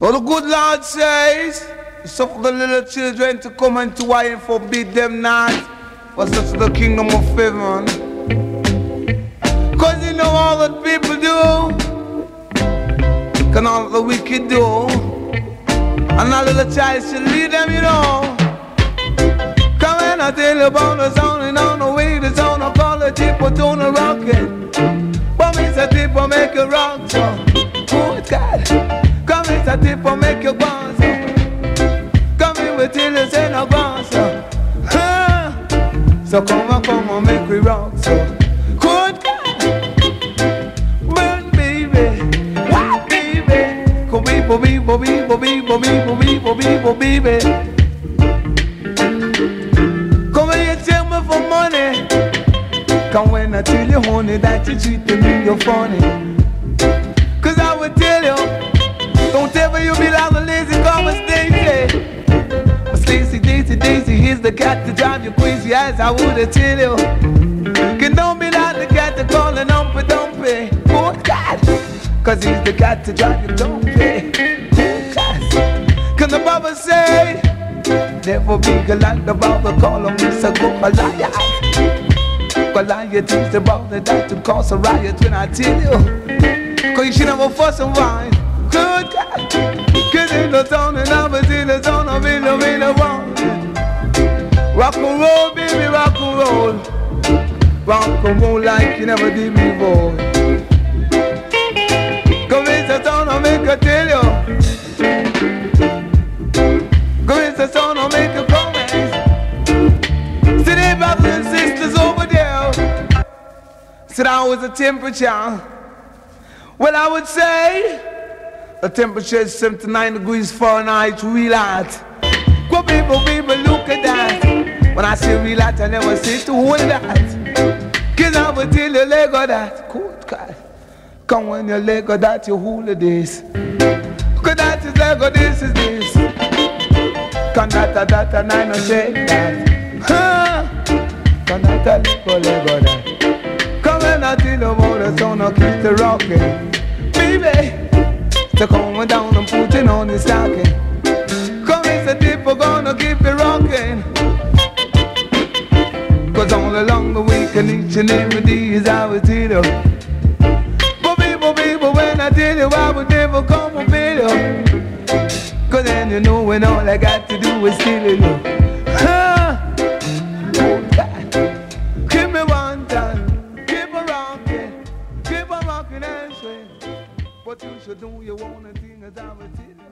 Well, the good Lord says, suffer the little children to come into I and forbid them not, for such the kingdom of heaven. Cause you know all that people do, can all the wicked do, and a little child should lead them, you know. Come and I tell you about the sound and on the way, the sound of all the people doing the rocking. But me say people make it rock, so good God. In, say make you bounce. Come in with till you say no bounce. Huh? So come on, come on, make we rock, so good. Burn, baby, what, baby? Come people, people, people, people, people, people, people, baby. Come here, tell me for money. Come when I tell you, honey, that you treating me, you're funny. Don't you be like a lazy girl, Stacy. Stacy, Daisy, Daisy, he's the cat to drive you crazy as I would have tell you. Can don't be like the cat to call an umpy dumpy. Oh God, cause he's the cat to drive you dumpy. Oh God, can the Bible say, never be like the Bible call him Mr. Goliath. Goliath is the brother that to cause a riot when I tell you. Cause you should a fuss and whine. Good God. Cause in the town and I was in the town of in the middle Rock and roll, baby, rock and roll. Rock and roll like you never did before. Come in the town, I'll make a tell you. Come in the town, I'll make a comment. See the brothers and sisters over there. Sit down with the temperature. Well, I would say the temperature is 79 degrees Fahrenheit, real hot. Go people, people, look at that. When I say real hot, I never say to hold that. Cause I will tell you leg of that. Good God. Come when your leg of that, you hold this. Cause that is leg of this is this. Come that, that, that, and I no say that. Huh? Come that, that, leg of, leg of that. Come and I tell you about the sound of keep the rocking. Baby. So come down and put it on the stocking. Come it's a dip, we're gonna keep it rocking. Cause all along the week and each and every day is our tell But people, people, when I tell you I would never come and pay you. Cause then you know when all I got to do is steal you. Huh? Give me one time. Keep on rocking. Keep on rocking and swing. What you should do, you wanna think as I you.